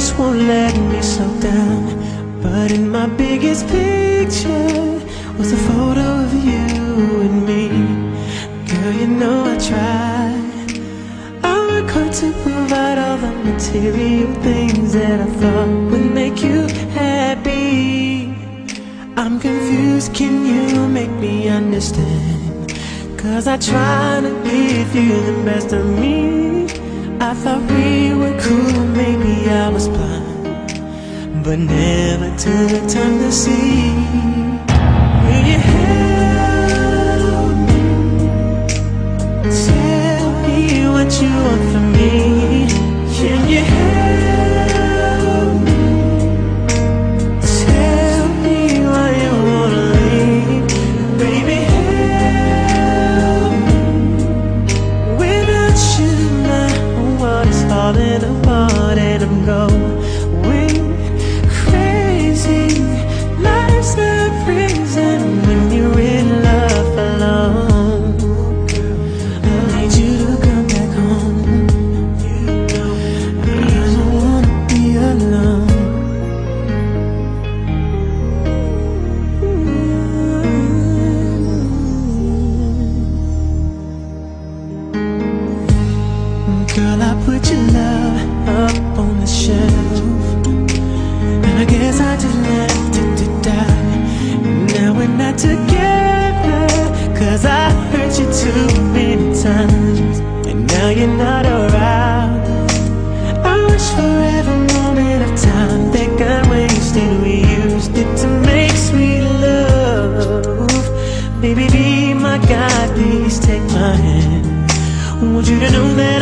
just won't let me slow down. But in my biggest picture was a photo of you and me. Girl, you know I tried. I work hard to provide all the material things that I thought would make you happy. I'm confused, can you make me understand? Cause I try to give you the best of me. I thought we were cool, maybe I was blind, but never took the time to see. Will you help me? Tell me what you want from me. Girl, I put your love up on the shelf. And I guess I just left it to die. Now we're not together. Cause I hurt you too many times. And now you're not around. I wish for every moment of time that got wasted. We used it to make sweet love. Baby, be my guide, please take my hand. I Want you to know that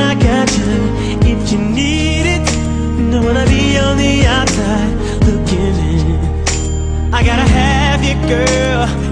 girl.